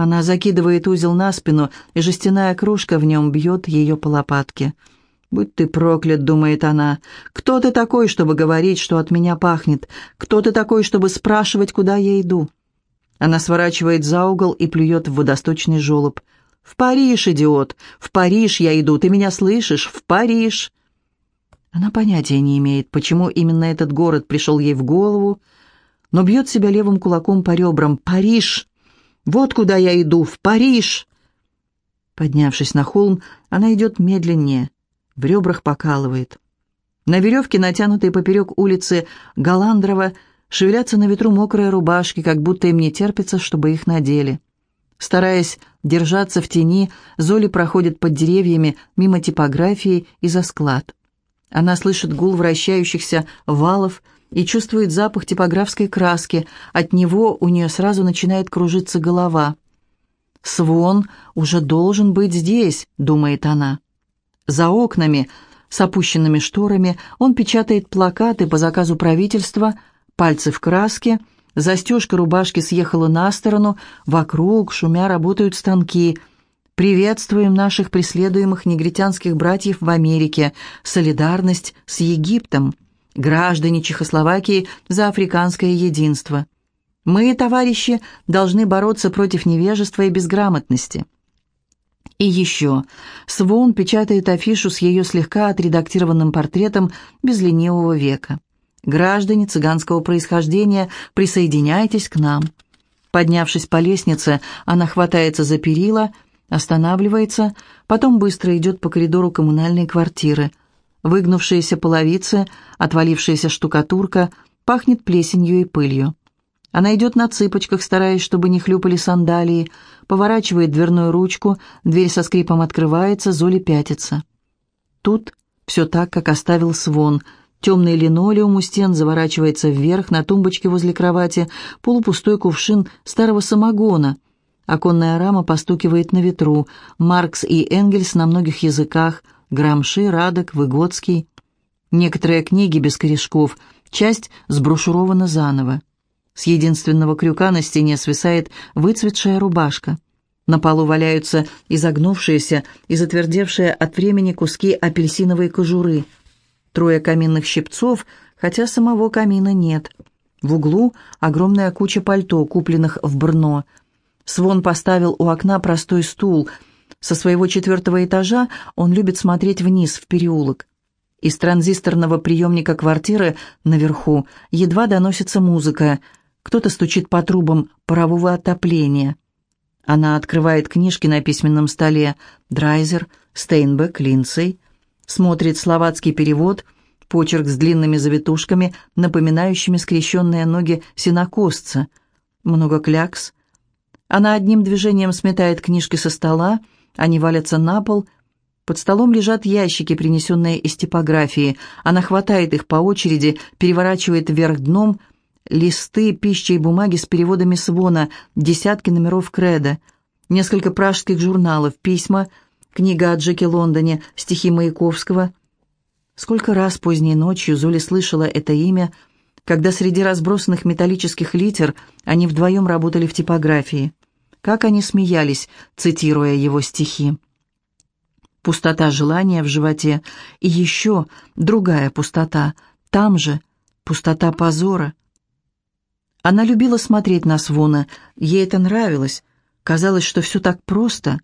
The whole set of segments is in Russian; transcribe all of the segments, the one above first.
Она закидывает узел на спину, и жестяная кружка в нем бьет ее по лопатке. «Будь ты проклят», — думает она. «Кто ты такой, чтобы говорить, что от меня пахнет? Кто ты такой, чтобы спрашивать, куда я иду?» Она сворачивает за угол и плюет в водосточный желоб. «В Париж, идиот! В Париж я иду! Ты меня слышишь? В Париж!» Она понятия не имеет, почему именно этот город пришел ей в голову, но бьет себя левым кулаком по ребрам. «Париж! Вот куда я иду! В Париж!» Поднявшись на холм, она идет медленнее, в ребрах покалывает. На веревке, натянутой поперек улицы Галандрова, шевелятся на ветру мокрые рубашки, как будто им не терпится, чтобы их надели. Стараясь держаться в тени, Золи проходит под деревьями мимо типографии и за склад. Она слышит гул вращающихся валов, и чувствует запах типографской краски. От него у нее сразу начинает кружиться голова. «Свон уже должен быть здесь», — думает она. За окнами, с опущенными шторами, он печатает плакаты по заказу правительства, пальцы в краске, застежка рубашки съехала на сторону, вокруг, шумя, работают станки. «Приветствуем наших преследуемых негритянских братьев в Америке. Солидарность с Египтом» граждане Чехословакии за африканское единство. Мы, товарищи, должны бороться против невежества и безграмотности. И еще. Свон печатает афишу с ее слегка отредактированным портретом безленивого века. «Граждане цыганского происхождения, присоединяйтесь к нам». Поднявшись по лестнице, она хватается за перила, останавливается, потом быстро идет по коридору коммунальной квартиры – Выгнувшиеся половицы, отвалившаяся штукатурка, пахнет плесенью и пылью. Она идет на цыпочках, стараясь, чтобы не хлюпали сандалии, поворачивает дверную ручку, дверь со скрипом открывается, Золи пятится. Тут все так, как оставил Свон. Темный линолеум у стен заворачивается вверх, на тумбочке возле кровати полупустой кувшин старого самогона. Оконная рама постукивает на ветру. Маркс и Энгельс на многих языках – Грамши, Радок, Выгодский. Некоторые книги без корешков, часть сброшурована заново. С единственного крюка на стене свисает выцветшая рубашка. На полу валяются изогнувшиеся и затвердевшие от времени куски апельсиновой кожуры. Трое каминных щипцов, хотя самого камина нет. В углу огромная куча пальто, купленных в Брно. Свон поставил у окна простой стул – со своего четвертого этажа он любит смотреть вниз, в переулок. Из транзисторного приемника квартиры наверху едва доносится музыка. Кто-то стучит по трубам парового отопления. Она открывает книжки на письменном столе. Драйзер, Стейнбек, Линдсей. Смотрит словацкий перевод, почерк с длинными завитушками, напоминающими скрещенные ноги синокосца. Много клякс. Она одним движением сметает книжки со стола, они валятся на пол. Под столом лежат ящики, принесенные из типографии. Она хватает их по очереди, переворачивает вверх дном. Листы пищи и бумаги с переводами Свона, десятки номеров Креда, несколько пражских журналов, письма, книга о Джеке Лондоне, стихи Маяковского. Сколько раз поздней ночью Золи слышала это имя, когда среди разбросанных металлических литер они вдвоем работали в типографии. Как они смеялись, цитируя его стихи. Пустота желания в животе и еще другая пустота, там же пустота позора. Она любила смотреть на Свона, ей это нравилось. Казалось, что все так просто.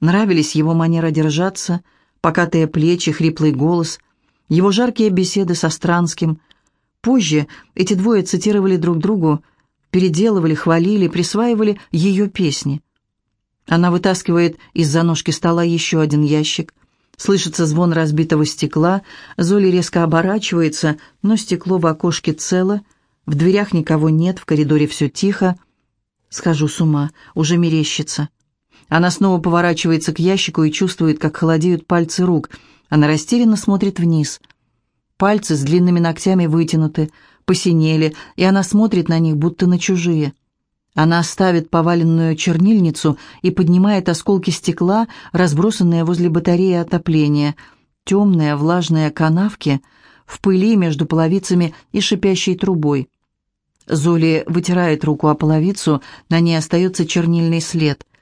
Нравились его манера держаться, покатые плечи, хриплый голос, его жаркие беседы со Странским. Позже эти двое цитировали друг другу переделывали, хвалили, присваивали ее песни. Она вытаскивает из-за ножки стола еще один ящик. Слышится звон разбитого стекла. Золи резко оборачивается, но стекло в окошке цело. В дверях никого нет, в коридоре все тихо. Схожу с ума, уже мерещится. Она снова поворачивается к ящику и чувствует, как холодеют пальцы рук. Она растерянно смотрит вниз. Пальцы с длинными ногтями вытянуты, посинели, и она смотрит на них, будто на чужие. Она ставит поваленную чернильницу и поднимает осколки стекла, разбросанные возле батареи отопления. Темные влажные канавки в пыли между половицами и шипящей трубой. Золи вытирает руку о половицу, на ней остается чернильный след —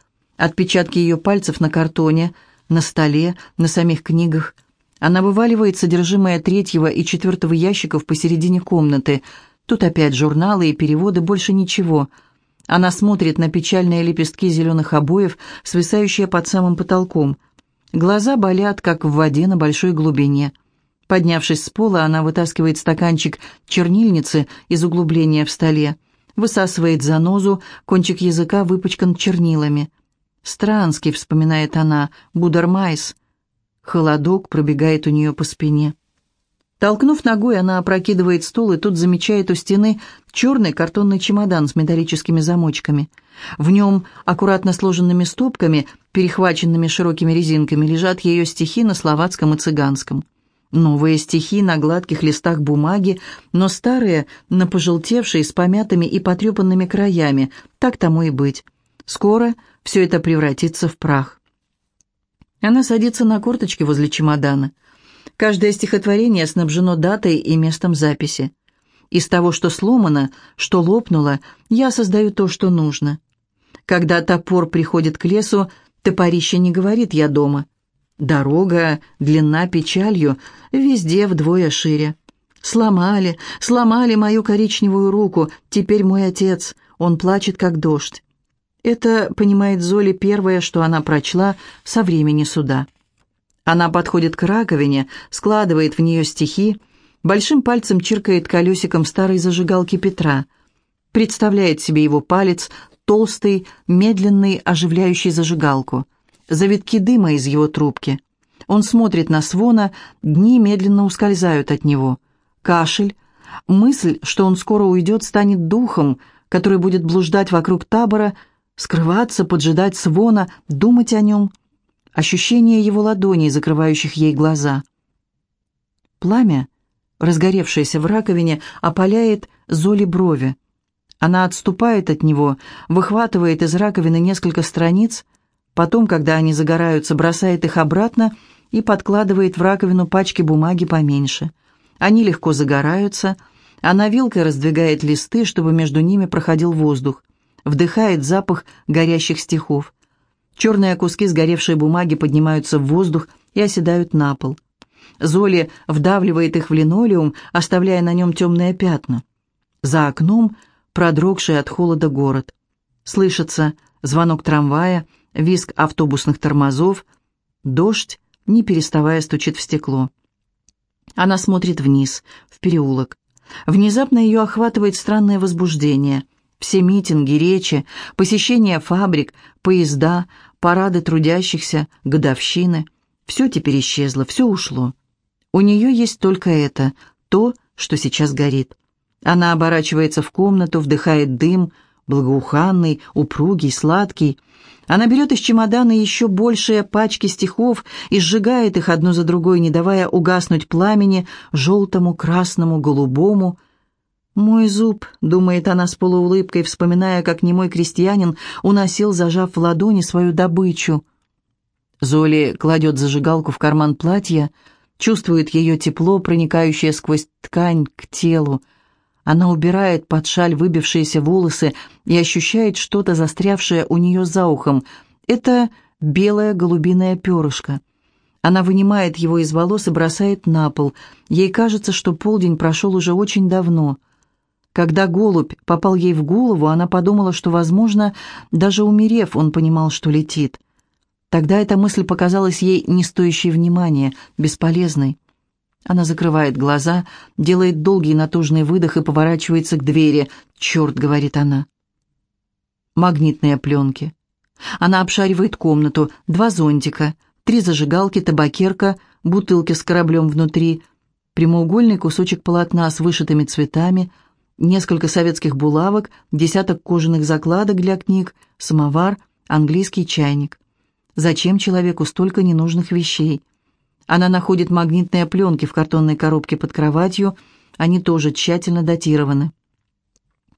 Отпечатки ее пальцев на картоне, на столе, на самих книгах. Она вываливает содержимое третьего и четвертого ящиков посередине комнаты. Тут опять журналы и переводы, больше ничего. Она смотрит на печальные лепестки зеленых обоев, свисающие под самым потолком. Глаза болят, как в воде на большой глубине. Поднявшись с пола, она вытаскивает стаканчик чернильницы из углубления в столе, высасывает занозу, кончик языка выпачкан чернилами. «Странский», — вспоминает она, — «Будермайс». Холодок пробегает у нее по спине. Толкнув ногой, она опрокидывает стол и тут замечает у стены черный картонный чемодан с металлическими замочками. В нем, аккуратно сложенными стопками, перехваченными широкими резинками, лежат ее стихи на словацком и цыганском. Новые стихи на гладких листах бумаги, но старые, на пожелтевшие, с помятыми и потрепанными краями. Так тому и быть. Скоро все это превратится в прах. Она садится на корточки возле чемодана. Каждое стихотворение снабжено датой и местом записи. Из того, что сломано, что лопнуло, я создаю то, что нужно. Когда топор приходит к лесу, топорище не говорит «я дома». Дорога, длина печалью, везде вдвое шире. Сломали, сломали мою коричневую руку, теперь мой отец, он плачет, как дождь. Это, понимает Золи, первое, что она прочла со времени суда. Она подходит к раковине, складывает в нее стихи, большим пальцем чиркает колесиком старой зажигалки Петра, представляет себе его палец, толстый, медленный, оживляющий зажигалку — завитки дыма из его трубки. Он смотрит на Свона, дни медленно ускользают от него. Кашель, мысль, что он скоро уйдет, станет духом, который будет блуждать вокруг табора, скрываться, поджидать Свона, думать о нем. Ощущение его ладоней, закрывающих ей глаза. Пламя, разгоревшееся в раковине, опаляет Золи брови. Она отступает от него, выхватывает из раковины несколько страниц — Потом, когда они загораются, бросает их обратно и подкладывает в раковину пачки бумаги поменьше. Они легко загораются. Она вилкой раздвигает листы, чтобы между ними проходил воздух. Вдыхает запах горящих стихов. Черные куски сгоревшей бумаги поднимаются в воздух и оседают на пол. Золи вдавливает их в линолеум, оставляя на нем темные пятна. За окном продрогший от холода город. Слышится звонок трамвая — визг автобусных тормозов, дождь, не переставая, стучит в стекло. Она смотрит вниз, в переулок. Внезапно ее охватывает странное возбуждение. Все митинги, речи, посещение фабрик, поезда, парады трудящихся, годовщины. Все теперь исчезло, все ушло. У нее есть только это, то, что сейчас горит. Она оборачивается в комнату, вдыхает дым, благоуханный, упругий, сладкий, она берет из чемодана еще большие пачки стихов и сжигает их одну за другой, не давая угаснуть пламени, желтому, красному, голубому. «Мой зуб», — думает она с полуулыбкой, вспоминая, как немой крестьянин уносил, зажав в ладони свою добычу. Золи кладет зажигалку в карман платья, чувствует ее тепло, проникающее сквозь ткань к телу, она убирает под шаль выбившиеся волосы и ощущает что-то застрявшее у нее за ухом. Это белое голубиное перышко. Она вынимает его из волос и бросает на пол. Ей кажется, что полдень прошел уже очень давно. Когда голубь попал ей в голову, она подумала, что, возможно, даже умерев, он понимал, что летит. Тогда эта мысль показалась ей не стоящей внимания, бесполезной. Она закрывает глаза, делает долгий натужный выдох и поворачивается к двери. «Черт!» — говорит она. Магнитные пленки. Она обшаривает комнату. Два зонтика, три зажигалки, табакерка, бутылки с кораблем внутри, прямоугольный кусочек полотна с вышитыми цветами, несколько советских булавок, десяток кожаных закладок для книг, самовар, английский чайник. Зачем человеку столько ненужных вещей? Она находит магнитные пленки в картонной коробке под кроватью, они тоже тщательно датированы.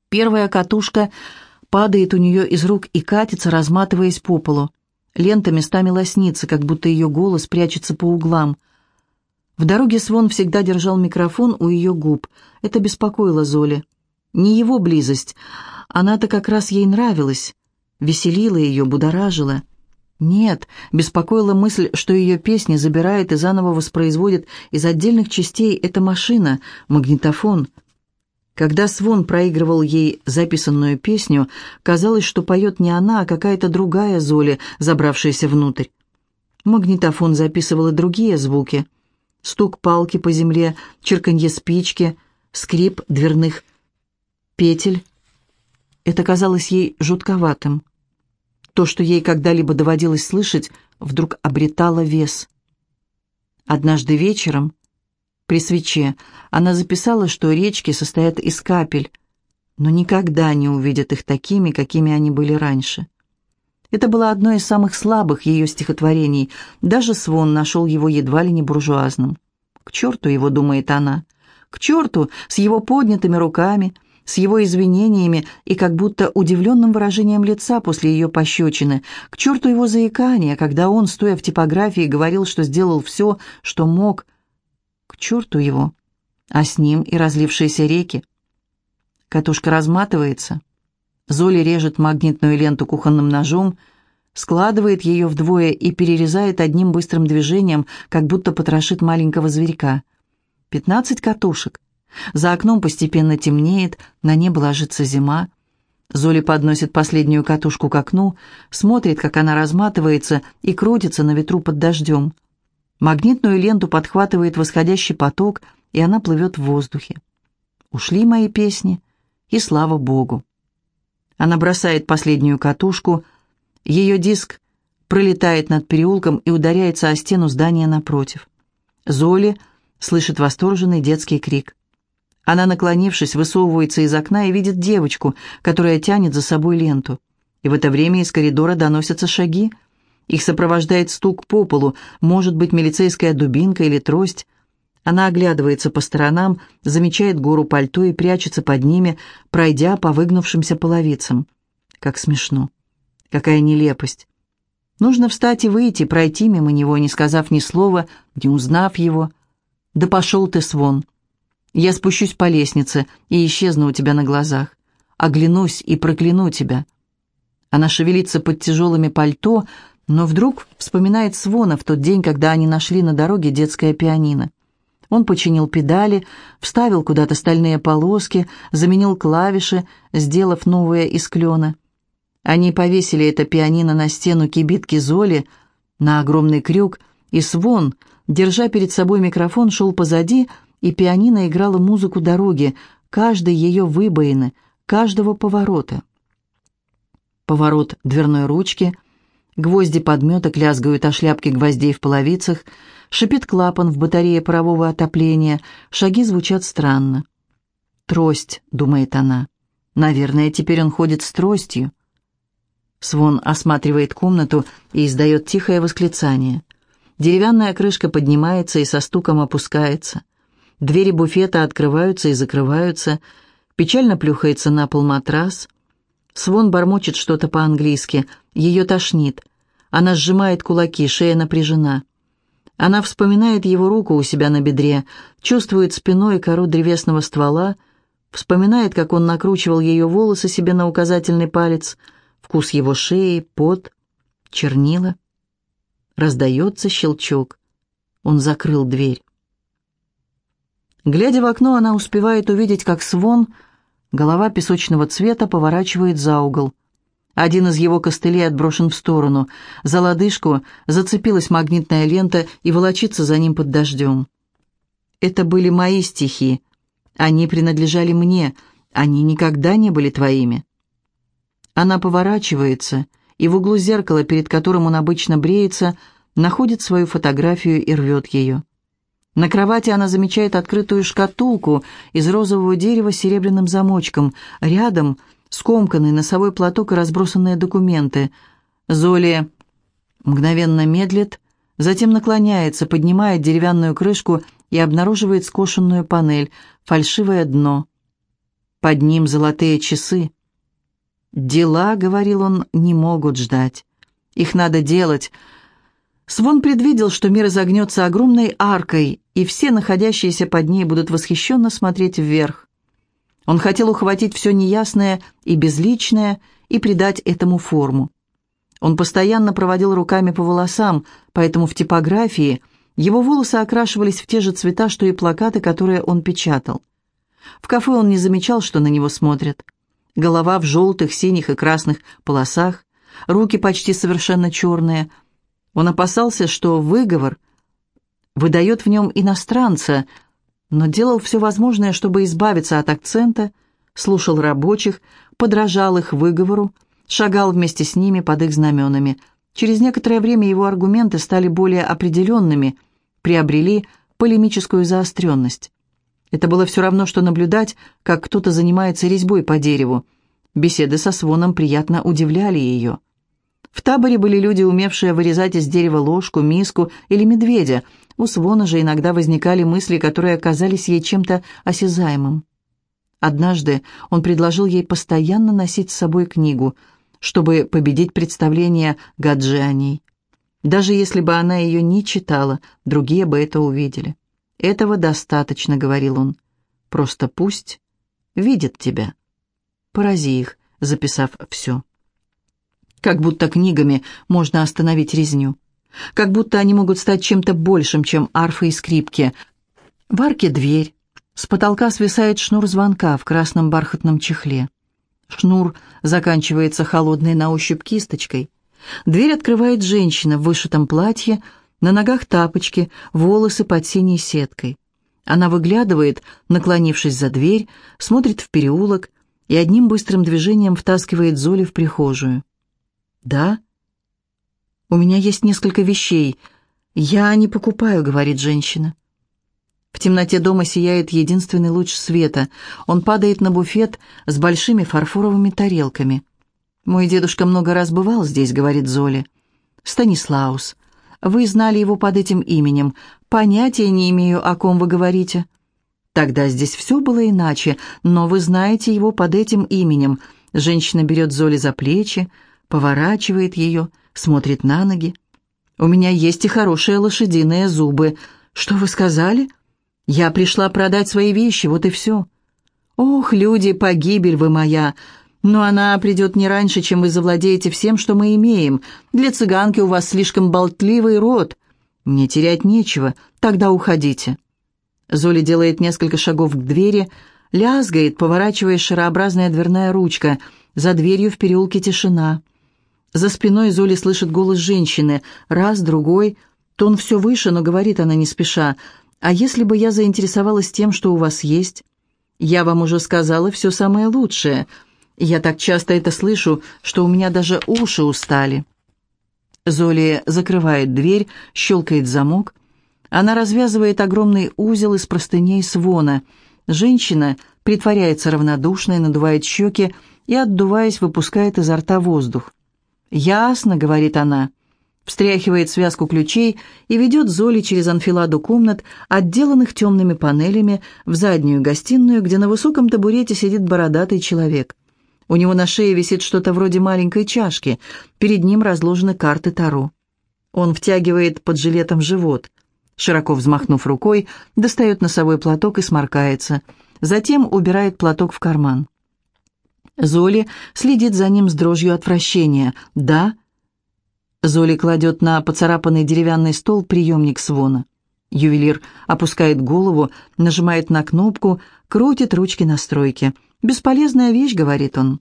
Первая катушка падает у нее из рук и катится, разматываясь по полу. Лента местами лоснится, как будто ее голос прячется по углам. В дороге Свон всегда держал микрофон у ее губ. Это беспокоило Золи. Не его близость. Она-то как раз ей нравилась. Веселила ее, будоражила. Нет, беспокоила мысль, что ее песни забирает и заново воспроизводит из отдельных частей эта машина, магнитофон. Когда Свон проигрывал ей записанную песню, казалось, что поет не она, а какая-то другая Золи, забравшаяся внутрь. Магнитофон записывал и другие звуки. Стук палки по земле, черканье спички, скрип дверных петель. Это казалось ей жутковатым. То, что ей когда-либо доводилось слышать, вдруг обретало вес. Однажды вечером, при свече, она записала, что речки состоят из капель, но никогда не увидят их такими, какими они были раньше. Это было одно из самых слабых ее стихотворений, даже Свон нашел его едва ли не буржуазным. «К черту его», — думает она, — «к черту с его поднятыми руками, с его извинениями и как будто удивленным выражением лица после ее пощечины, к черту его заикания, когда он, стоя в типографии, говорил, что сделал все, что мог, к черту его, а с ним и разлившиеся реки. Катушка разматывается. Золи режет магнитную ленту кухонным ножом, складывает ее вдвое и перерезает одним быстрым движением, как будто потрошит маленького зверька. Пятнадцать катушек — за окном постепенно темнеет, на небо ложится зима. Золи подносит последнюю катушку к окну, смотрит, как она разматывается и крутится на ветру под дождем. Магнитную ленту подхватывает восходящий поток, и она плывет в воздухе. Ушли мои песни, и слава Богу. Она бросает последнюю катушку, ее диск пролетает над переулком и ударяется о стену здания напротив. Золи слышит восторженный детский крик. Она, наклонившись, высовывается из окна и видит девочку, которая тянет за собой ленту. И в это время из коридора доносятся шаги. Их сопровождает стук по полу, может быть, милицейская дубинка или трость. Она оглядывается по сторонам, замечает гору пальто и прячется под ними, пройдя по выгнувшимся половицам. Как смешно. Какая нелепость. Нужно встать и выйти, пройти мимо него, не сказав ни слова, не узнав его. «Да пошел ты, Свон!» Я спущусь по лестнице и исчезну у тебя на глазах. Оглянусь и прокляну тебя». Она шевелится под тяжелыми пальто, но вдруг вспоминает Свона в тот день, когда они нашли на дороге детское пианино. Он починил педали, вставил куда-то стальные полоски, заменил клавиши, сделав новые из клена. Они повесили это пианино на стену кибитки Золи, на огромный крюк, и Свон, держа перед собой микрофон, шел позади, и пианино играло музыку дороги, каждой ее выбоины, каждого поворота. Поворот дверной ручки, гвозди подметок лязгают о шляпке гвоздей в половицах, шипит клапан в батарее парового отопления, шаги звучат странно. «Трость», — думает она. «Наверное, теперь он ходит с тростью». Свон осматривает комнату и издает тихое восклицание. Деревянная крышка поднимается и со стуком опускается. Двери буфета открываются и закрываются. Печально плюхается на пол матрас. Свон бормочет что-то по-английски. Ее тошнит. Она сжимает кулаки, шея напряжена. Она вспоминает его руку у себя на бедре, чувствует спиной кору древесного ствола, вспоминает, как он накручивал ее волосы себе на указательный палец, вкус его шеи, пот, чернила. Раздается щелчок. Он закрыл дверь. Глядя в окно, она успевает увидеть, как Свон, голова песочного цвета, поворачивает за угол. Один из его костылей отброшен в сторону. За лодыжку зацепилась магнитная лента и волочится за ним под дождем. Это были мои стихи. Они принадлежали мне. Они никогда не были твоими. Она поворачивается, и в углу зеркала, перед которым он обычно бреется, находит свою фотографию и рвет ее. На кровати она замечает открытую шкатулку из розового дерева с серебряным замочком. Рядом скомканный носовой платок и разбросанные документы. Золи мгновенно медлит, затем наклоняется, поднимает деревянную крышку и обнаруживает скошенную панель, фальшивое дно. Под ним золотые часы. «Дела, — говорил он, — не могут ждать. Их надо делать, Свон предвидел, что мир изогнется огромной аркой, и все находящиеся под ней будут восхищенно смотреть вверх. Он хотел ухватить все неясное и безличное и придать этому форму. Он постоянно проводил руками по волосам, поэтому в типографии его волосы окрашивались в те же цвета, что и плакаты, которые он печатал. В кафе он не замечал, что на него смотрят. Голова в желтых, синих и красных полосах, руки почти совершенно черные. Он опасался, что выговор выдает в нем иностранца, но делал все возможное, чтобы избавиться от акцента, слушал рабочих, подражал их выговору, шагал вместе с ними под их знаменами. Через некоторое время его аргументы стали более определенными, приобрели полемическую заостренность. Это было все равно, что наблюдать, как кто-то занимается резьбой по дереву. Беседы со Своном приятно удивляли ее. В таборе были люди, умевшие вырезать из дерева ложку, миску или медведя. У Свона же иногда возникали мысли, которые оказались ей чем-то осязаемым. Однажды он предложил ей постоянно носить с собой книгу, чтобы победить представление Гаджи о ней. Даже если бы она ее не читала, другие бы это увидели. «Этого достаточно», — говорил он. «Просто пусть видят тебя. Порази их, записав все». Как будто книгами можно остановить резню. Как будто они могут стать чем-то большим, чем арфы и скрипки. В арке дверь. С потолка свисает шнур звонка в красном бархатном чехле. Шнур заканчивается холодной на ощупь кисточкой. Дверь открывает женщина в вышитом платье, на ногах тапочки, волосы под синей сеткой. Она выглядывает, наклонившись за дверь, смотрит в переулок и одним быстрым движением втаскивает Золи в прихожую. «Да?» «У меня есть несколько вещей. Я не покупаю», — говорит женщина. В темноте дома сияет единственный луч света. Он падает на буфет с большими фарфоровыми тарелками. «Мой дедушка много раз бывал здесь», — говорит Золи. «Станислаус. Вы знали его под этим именем. Понятия не имею, о ком вы говорите». «Тогда здесь все было иначе, но вы знаете его под этим именем». Женщина берет Золи за плечи, поворачивает ее, смотрит на ноги. «У меня есть и хорошие лошадиные зубы. Что вы сказали?» «Я пришла продать свои вещи, вот и все». «Ох, люди, погибель вы моя!» Но она придет не раньше, чем вы завладеете всем, что мы имеем. Для цыганки у вас слишком болтливый рот. Мне терять нечего, тогда уходите». Золи делает несколько шагов к двери, лязгает, поворачивая шарообразная дверная ручка. За дверью в переулке тишина. За спиной Золи слышит голос женщины. Раз, другой. Тон все выше, но говорит она не спеша. «А если бы я заинтересовалась тем, что у вас есть?» «Я вам уже сказала все самое лучшее». Я так часто это слышу, что у меня даже уши устали. Золи закрывает дверь, щелкает замок. Она развязывает огромный узел из простыней свона. Женщина притворяется равнодушной, надувает щеки и, отдуваясь, выпускает изо рта воздух. «Ясно», — говорит она, встряхивает связку ключей и ведет Золи через анфиладу комнат, отделанных темными панелями, в заднюю гостиную, где на высоком табурете сидит бородатый человек. У него на шее висит что-то вроде маленькой чашки. Перед ним разложены карты Таро. Он втягивает под жилетом живот. Широко взмахнув рукой, достает носовой платок и сморкается. Затем убирает платок в карман. Золи следит за ним с дрожью отвращения. «Да?» Золи кладет на поцарапанный деревянный стол приемник свона. Ювелир опускает голову, нажимает на кнопку, крутит ручки настройки. «Бесполезная вещь», — говорит он.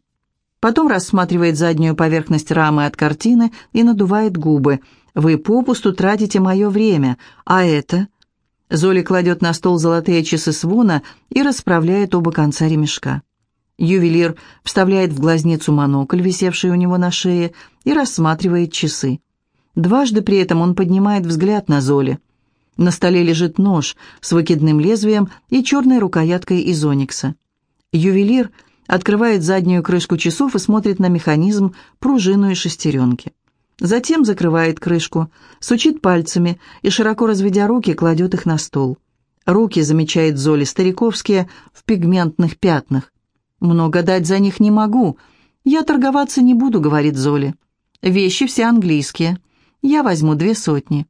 Потом рассматривает заднюю поверхность рамы от картины и надувает губы. «Вы попусту тратите мое время. А это?» Золи кладет на стол золотые часы свона и расправляет оба конца ремешка. Ювелир вставляет в глазницу монокль, висевший у него на шее, и рассматривает часы. Дважды при этом он поднимает взгляд на Золи. На столе лежит нож с выкидным лезвием и черной рукояткой из оникса. Ювелир открывает заднюю крышку часов и смотрит на механизм, пружину и шестеренки. Затем закрывает крышку, сучит пальцами и, широко разведя руки, кладет их на стол. Руки, замечает Золи, стариковские, в пигментных пятнах. «Много дать за них не могу. Я торговаться не буду», — говорит Золи. «Вещи все английские. Я возьму две сотни.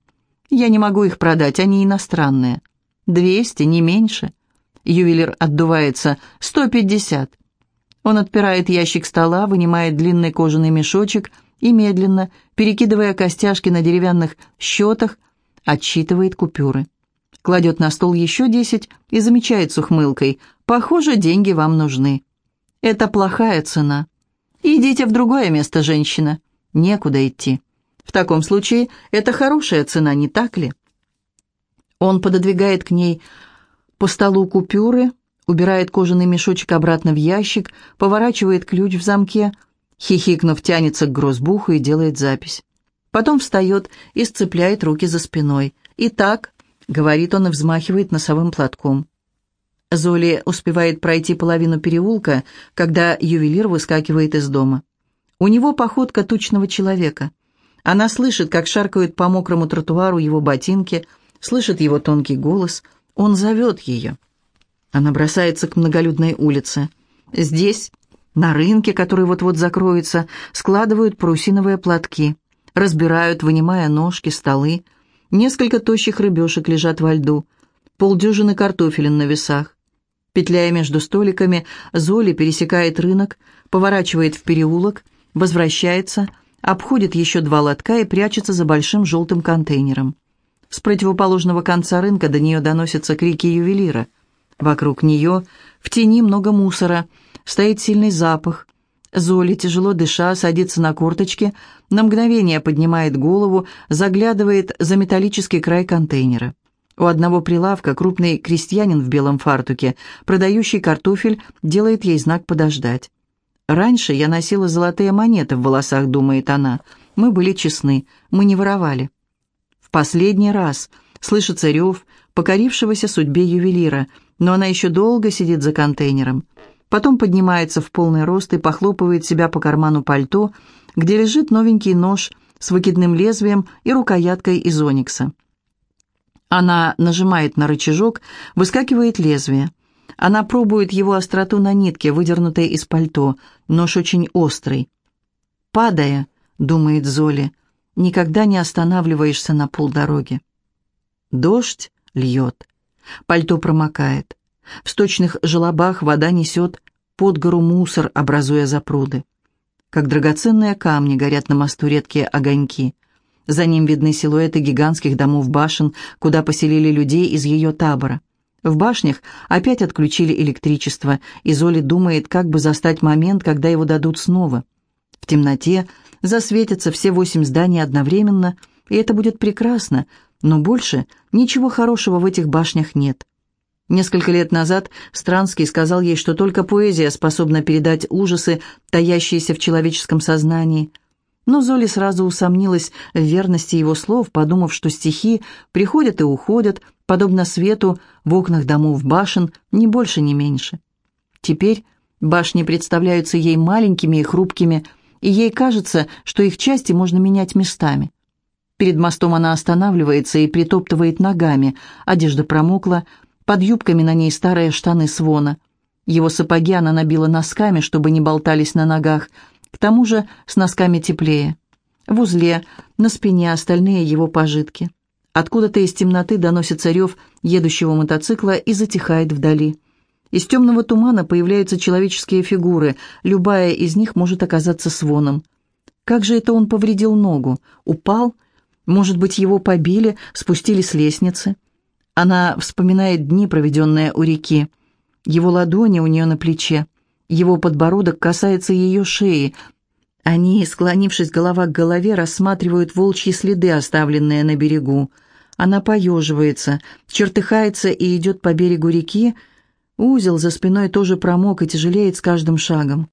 Я не могу их продать, они иностранные. Двести, не меньше». Ювелир отдувается. «Сто пятьдесят». Он отпирает ящик стола, вынимает длинный кожаный мешочек и медленно, перекидывая костяшки на деревянных счетах, отсчитывает купюры. Кладет на стол еще десять и замечает с ухмылкой. «Похоже, деньги вам нужны». «Это плохая цена. Идите в другое место, женщина. Некуда идти. В таком случае это хорошая цена, не так ли?» Он пододвигает к ней по столу купюры, убирает кожаный мешочек обратно в ящик, поворачивает ключ в замке, хихикнув, тянется к грозбуху и делает запись. Потом встает и сцепляет руки за спиной. «Итак», — говорит он и взмахивает носовым платком. Золи успевает пройти половину переулка, когда ювелир выскакивает из дома. У него походка тучного человека. Она слышит, как шаркают по мокрому тротуару его ботинки, слышит его тонкий голос. Он зовет ее. Она бросается к многолюдной улице. Здесь, на рынке, который вот-вот закроется, складывают парусиновые платки, разбирают, вынимая ножки, столы. Несколько тощих рыбешек лежат во льду, полдюжины картофелин на весах. Петляя между столиками, Золи пересекает рынок, поворачивает в переулок, возвращается, обходит еще два лотка и прячется за большим желтым контейнером. С противоположного конца рынка до нее доносятся крики ювелира – Вокруг нее, в тени много мусора, стоит сильный запах. Золи, тяжело дыша, садится на корточки, на мгновение поднимает голову, заглядывает за металлический край контейнера. У одного прилавка крупный крестьянин в белом фартуке, продающий картофель, делает ей знак подождать. «Раньше я носила золотые монеты в волосах», — думает она. «Мы были честны, мы не воровали». В последний раз слышится рев покорившегося судьбе ювелира — но она еще долго сидит за контейнером. Потом поднимается в полный рост и похлопывает себя по карману пальто, где лежит новенький нож с выкидным лезвием и рукояткой из оникса. Она нажимает на рычажок, выскакивает лезвие. Она пробует его остроту на нитке, выдернутой из пальто. Нож очень острый. «Падая», — думает Золи, — «никогда не останавливаешься на полдороги». Дождь льет. Пальто промокает. В сточных желобах вода несет под гору мусор, образуя запруды. Как драгоценные камни горят на мосту редкие огоньки. За ним видны силуэты гигантских домов башен, куда поселили людей из ее табора. В башнях опять отключили электричество, и Золи думает, как бы застать момент, когда его дадут снова. В темноте засветятся все восемь зданий одновременно, и это будет прекрасно, но больше ничего хорошего в этих башнях нет. Несколько лет назад Странский сказал ей, что только поэзия способна передать ужасы, таящиеся в человеческом сознании. Но Золи сразу усомнилась в верности его слов, подумав, что стихи приходят и уходят, подобно свету в окнах домов башен, ни больше, ни меньше. Теперь башни представляются ей маленькими и хрупкими, и ей кажется, что их части можно менять местами. Перед мостом она останавливается и притоптывает ногами. Одежда промокла, под юбками на ней старые штаны свона. Его сапоги она набила носками, чтобы не болтались на ногах. Тому же с носками теплее. В узле, на спине остальные его пожитки. Откуда-то из темноты доносится рев едущего мотоцикла и затихает вдали. Из темного тумана появляются человеческие фигуры, любая из них может оказаться своном. Как же это он повредил ногу? Упал? Может быть, его побили, спустили с лестницы? Она вспоминает дни, проведенные у реки. Его ладони у нее на плече. Его подбородок касается ее шеи. Они, склонившись голова к голове, рассматривают волчьи следы, оставленные на берегу. Она поеживается, чертыхается и идет по берегу реки. Узел за спиной тоже промок и тяжелеет с каждым шагом.